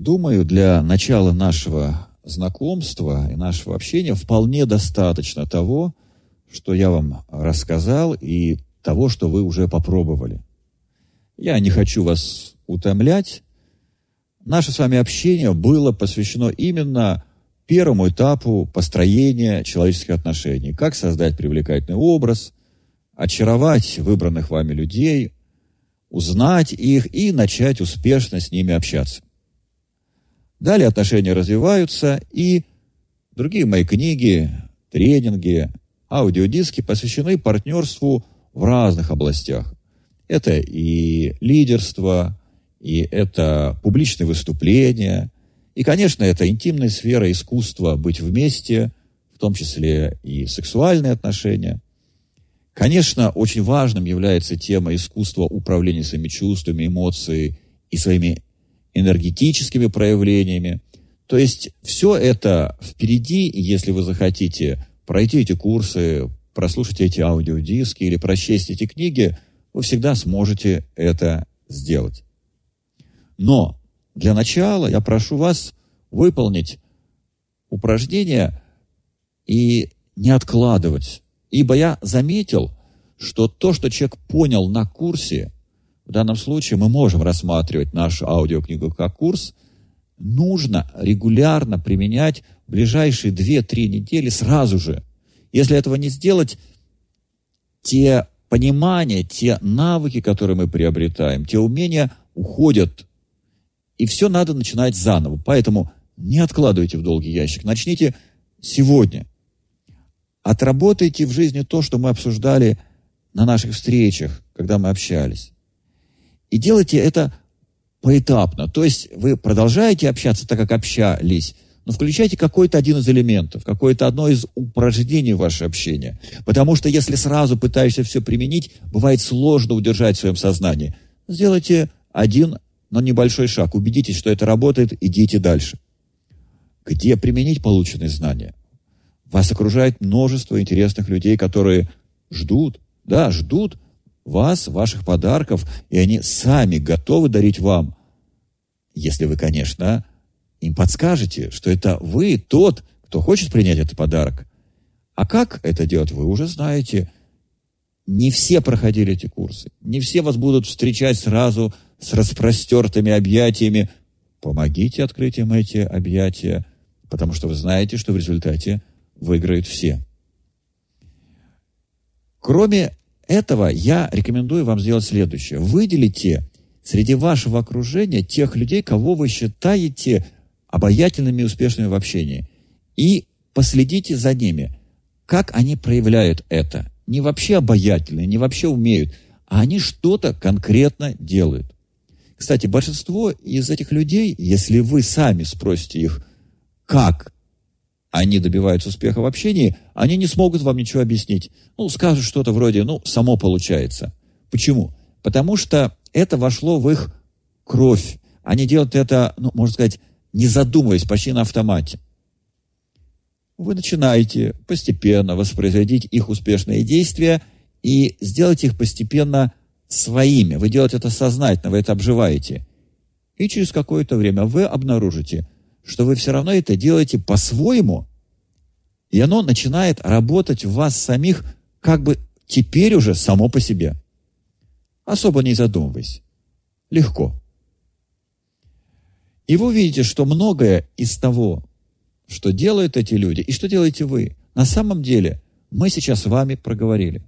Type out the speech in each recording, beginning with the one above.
Думаю, для начала нашего знакомства и нашего общения вполне достаточно того, что я вам рассказал, и того, что вы уже попробовали. Я не хочу вас утомлять. Наше с вами общение было посвящено именно первому этапу построения человеческих отношений. Как создать привлекательный образ, очаровать выбранных вами людей, узнать их и начать успешно с ними общаться. Далее отношения развиваются, и другие мои книги, тренинги, аудиодиски посвящены партнерству в разных областях. Это и лидерство, и это публичные выступления, и, конечно, это интимная сфера искусства быть вместе, в том числе и сексуальные отношения. Конечно, очень важным является тема искусства управления своими чувствами, эмоциями и своими энергетическими проявлениями. То есть все это впереди, если вы захотите пройти эти курсы, прослушать эти аудиодиски или прочесть эти книги, вы всегда сможете это сделать. Но для начала я прошу вас выполнить упражнение и не откладывать. Ибо я заметил, что то, что человек понял на курсе, в данном случае мы можем рассматривать нашу аудиокнигу как курс, нужно регулярно применять в ближайшие 2-3 недели сразу же. Если этого не сделать, те понимания, те навыки, которые мы приобретаем, те умения уходят. И все надо начинать заново. Поэтому не откладывайте в долгий ящик. Начните сегодня. Отработайте в жизни то, что мы обсуждали на наших встречах, когда мы общались. И делайте это поэтапно. То есть вы продолжаете общаться так, как общались, но включайте какой-то один из элементов, какое-то одно из упражнений вашего общения. Потому что если сразу пытаешься все применить, бывает сложно удержать в своем сознании. Сделайте один, но небольшой шаг. Убедитесь, что это работает, идите дальше. Где применить полученные знания? Вас окружает множество интересных людей, которые ждут, да, ждут вас, ваших подарков, и они сами готовы дарить вам, если вы, конечно, им подскажете, что это вы тот, кто хочет принять этот подарок. А как это делать, вы уже знаете. Не все проходили эти курсы. Не все вас будут встречать сразу с распростертыми объятиями. Помогите открыть им эти объятия, потому что вы знаете, что в результате выиграют все. Кроме этого, я рекомендую вам сделать следующее. Выделите среди вашего окружения тех людей, кого вы считаете обаятельными и успешными в общении. И последите за ними, как они проявляют это. Не вообще обаятельные, не вообще умеют, а они что-то конкретно делают. Кстати, большинство из этих людей, если вы сами спросите их, как они добиваются успеха в общении, они не смогут вам ничего объяснить. Ну, скажут что-то вроде, ну, само получается. Почему? Потому что это вошло в их кровь. Они делают это, ну, можно сказать, не задумываясь, почти на автомате. Вы начинаете постепенно воспроизводить их успешные действия и сделать их постепенно своими. Вы делаете это сознательно, вы это обживаете. И через какое-то время вы обнаружите, что вы все равно это делаете по-своему, и оно начинает работать в вас самих как бы теперь уже само по себе. Особо не задумываясь. Легко. И вы увидите, что многое из того, что делают эти люди, и что делаете вы, на самом деле мы сейчас с вами проговорили.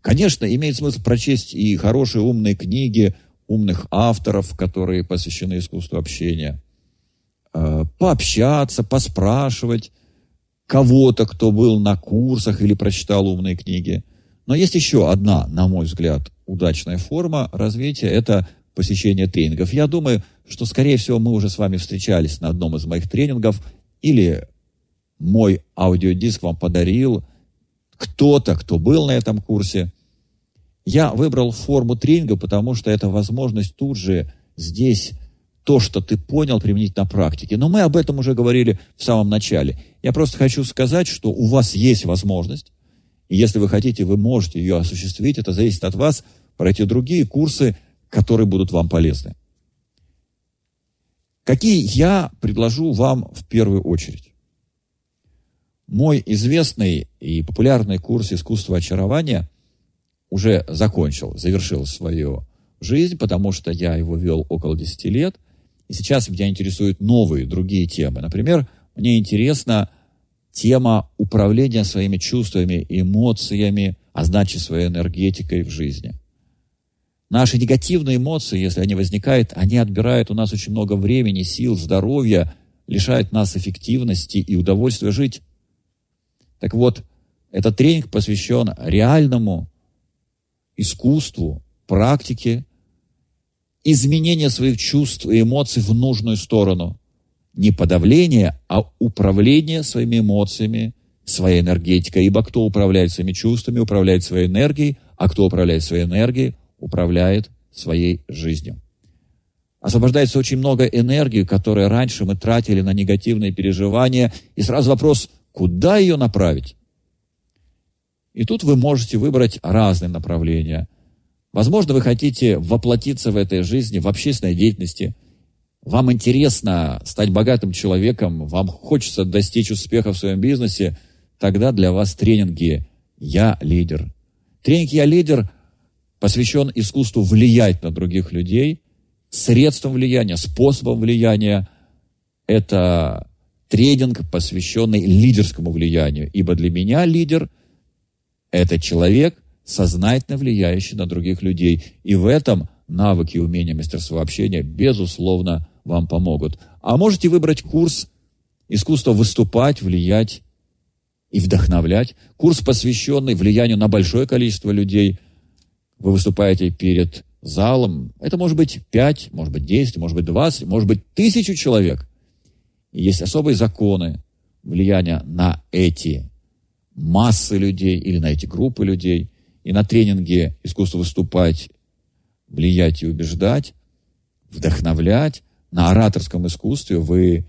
Конечно, имеет смысл прочесть и хорошие умные книги умных авторов, которые посвящены искусству общения, пообщаться, поспрашивать кого-то, кто был на курсах или прочитал умные книги. Но есть еще одна, на мой взгляд, удачная форма развития – это посещение тренингов. Я думаю, что, скорее всего, мы уже с вами встречались на одном из моих тренингов, или мой аудиодиск вам подарил кто-то, кто был на этом курсе. Я выбрал форму тренинга, потому что это возможность тут же здесь то, что ты понял, применить на практике. Но мы об этом уже говорили в самом начале. Я просто хочу сказать, что у вас есть возможность, и если вы хотите, вы можете ее осуществить. Это зависит от вас, пройти другие курсы, которые будут вам полезны. какие я предложу вам в первую очередь. Мой известный и популярный курс искусства очарования уже закончил, завершил свою жизнь, потому что я его вел около 10 лет. И сейчас меня интересуют новые, другие темы. Например, мне интересна тема управления своими чувствами, эмоциями, а значит своей энергетикой в жизни. Наши негативные эмоции, если они возникают, они отбирают у нас очень много времени, сил, здоровья, лишают нас эффективности и удовольствия жить. Так вот, этот тренинг посвящен реальному искусству, практике изменения своих чувств и эмоций в нужную сторону. Не подавление, а управление своими эмоциями, своей энергетикой. Ибо кто управляет своими чувствами, управляет своей энергией, а кто управляет своей энергией, управляет своей жизнью. Освобождается очень много энергии, которую раньше мы тратили на негативные переживания. И сразу вопрос, куда ее направить? И тут вы можете выбрать разные направления. Возможно, вы хотите воплотиться в этой жизни, в общественной деятельности. Вам интересно стать богатым человеком, вам хочется достичь успеха в своем бизнесе. Тогда для вас тренинги «Я лидер». Тренинг «Я лидер» посвящен искусству влиять на других людей, средством влияния, способом влияния. Это тренинг, посвященный лидерскому влиянию. Ибо для меня лидер – это человек, сознательно влияющий на других людей. И в этом навыки и умения мастерства общения, безусловно, вам помогут. А можете выбрать курс «Искусство выступать, влиять и вдохновлять». Курс, посвященный влиянию на большое количество людей. Вы выступаете перед залом. Это может быть 5, может быть 10, может быть 20, может быть тысячу человек. И есть особые законы влияния на эти массы людей или на эти группы людей – и на тренинге искусство выступать, влиять и убеждать, вдохновлять. На ораторском искусстве вы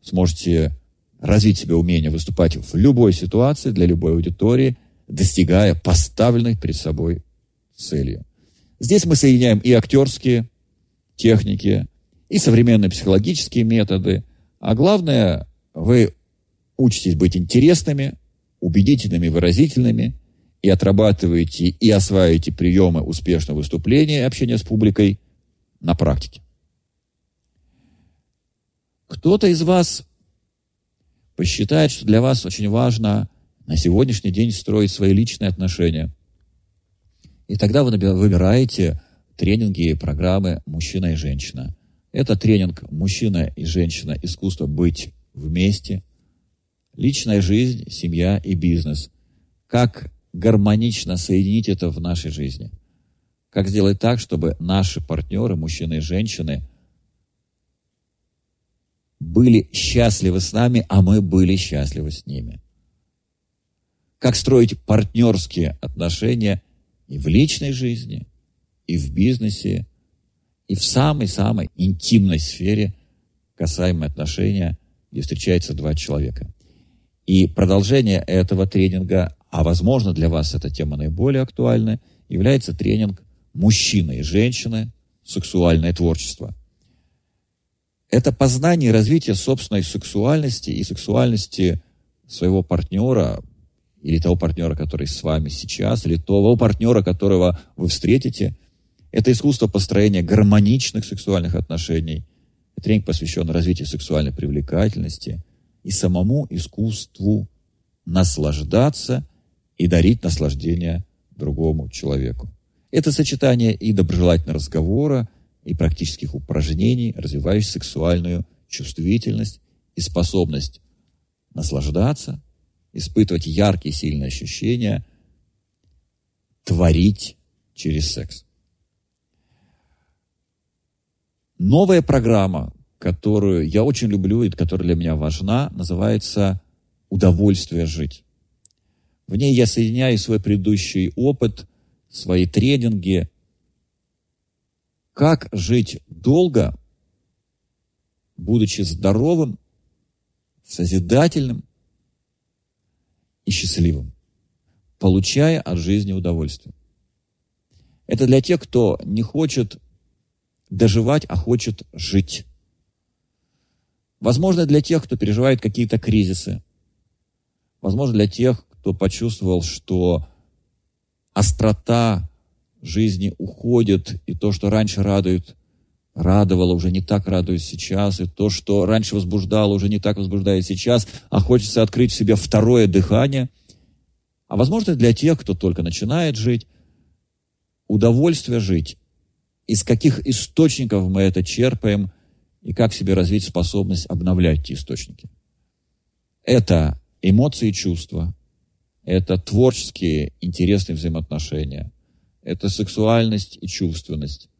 сможете развить себе умение выступать в любой ситуации, для любой аудитории, достигая поставленной перед собой целью. Здесь мы соединяем и актерские техники, и современные психологические методы, а главное, вы учитесь быть интересными, убедительными, выразительными – и отрабатываете и осваиваете приемы успешного выступления и общения с публикой на практике. Кто-то из вас посчитает, что для вас очень важно на сегодняшний день строить свои личные отношения. И тогда вы выбираете тренинги и программы «Мужчина и женщина». Это тренинг «Мужчина и женщина. Искусство быть вместе», личная жизнь, семья и бизнес. Как гармонично соединить это в нашей жизни? Как сделать так, чтобы наши партнеры, мужчины и женщины, были счастливы с нами, а мы были счастливы с ними? Как строить партнерские отношения и в личной жизни, и в бизнесе, и в самой-самой интимной сфере касаемой отношения, где встречаются два человека. И продолжение этого тренинга а возможно для вас эта тема наиболее актуальна, является тренинг «Мужчина и женщины. Сексуальное творчество». Это познание и развитие собственной сексуальности и сексуальности своего партнера или того партнера, который с вами сейчас, или того партнера, которого вы встретите. Это искусство построения гармоничных сексуальных отношений. Тренинг посвящен развитию сексуальной привлекательности и самому искусству наслаждаться – и дарить наслаждение другому человеку. Это сочетание и доброжелательного разговора, и практических упражнений, развивающих сексуальную чувствительность и способность наслаждаться, испытывать яркие сильные ощущения, творить через секс. Новая программа, которую я очень люблю и которая для меня важна, называется «Удовольствие жить». В ней я соединяю свой предыдущий опыт, свои тренинги. Как жить долго, будучи здоровым, созидательным и счастливым, получая от жизни удовольствие. Это для тех, кто не хочет доживать, а хочет жить. Возможно, для тех, кто переживает какие-то кризисы. Возможно, для тех, кто почувствовал, что острота жизни уходит, и то, что раньше радует, радовало, уже не так радует сейчас, и то, что раньше возбуждало, уже не так возбуждает сейчас, а хочется открыть в себе второе дыхание. А возможно, для тех, кто только начинает жить, удовольствие жить, из каких источников мы это черпаем, и как себе развить способность обновлять эти источники. Это эмоции и чувства, это творческие интересные взаимоотношения, это сексуальность и чувственность,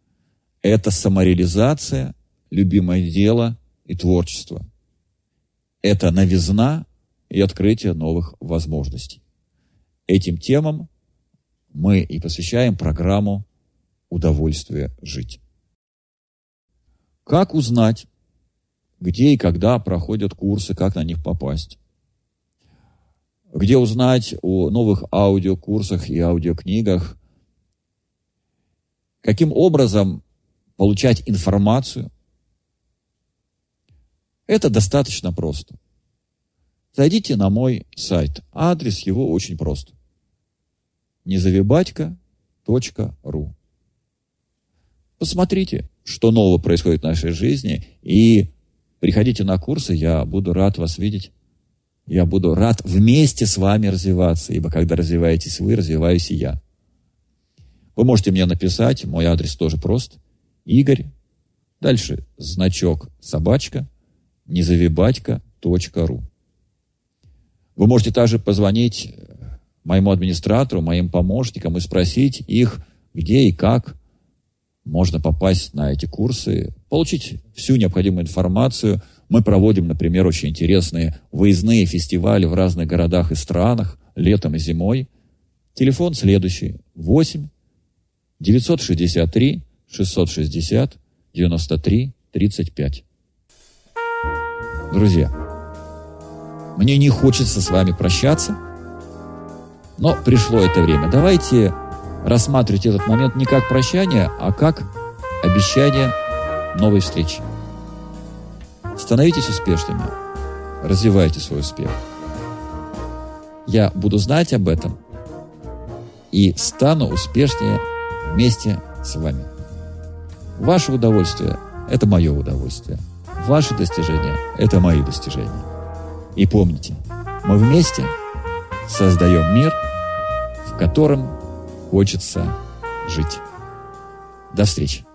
это самореализация, любимое дело и творчество. Это новизна и открытие новых возможностей. Этим темам мы и посвящаем программу «Удовольствие жить». Как узнать, где и когда проходят курсы, как на них попасть? Где узнать о новых аудиокурсах и аудиокнигах? Каким образом получать информацию. Это достаточно просто. Зайдите на мой сайт. Адрес его очень прост. незавибатька.ру Посмотрите, что нового происходит в нашей жизни, и приходите на курсы, я буду рад вас видеть. Я буду рад вместе с вами развиваться, ибо когда развиваетесь вы, развиваюсь и я. Вы можете мне написать, мой адрес тоже прост – Игорь. Дальше значок собачка незавибатька.ру. Вы можете также позвонить моему администратору, моим помощникам и спросить их, где и как можно попасть на эти курсы, получить всю необходимую информацию. Мы проводим, например, очень интересные выездные фестивали в разных городах и странах, летом и зимой. Телефон следующий. 8 963 660 93 35. Друзья, мне не хочется с вами прощаться, но пришло это время. Давайте рассматривать этот момент не как прощание, а как обещание новой встречи. Становитесь успешными, развивайте свой успех. Я буду знать об этом и стану успешнее вместе с вами. Ваше удовольствие – это мое удовольствие. Ваши достижения – это мои достижения. И помните, мы вместе создаем мир, в котором хочется жить. До встречи.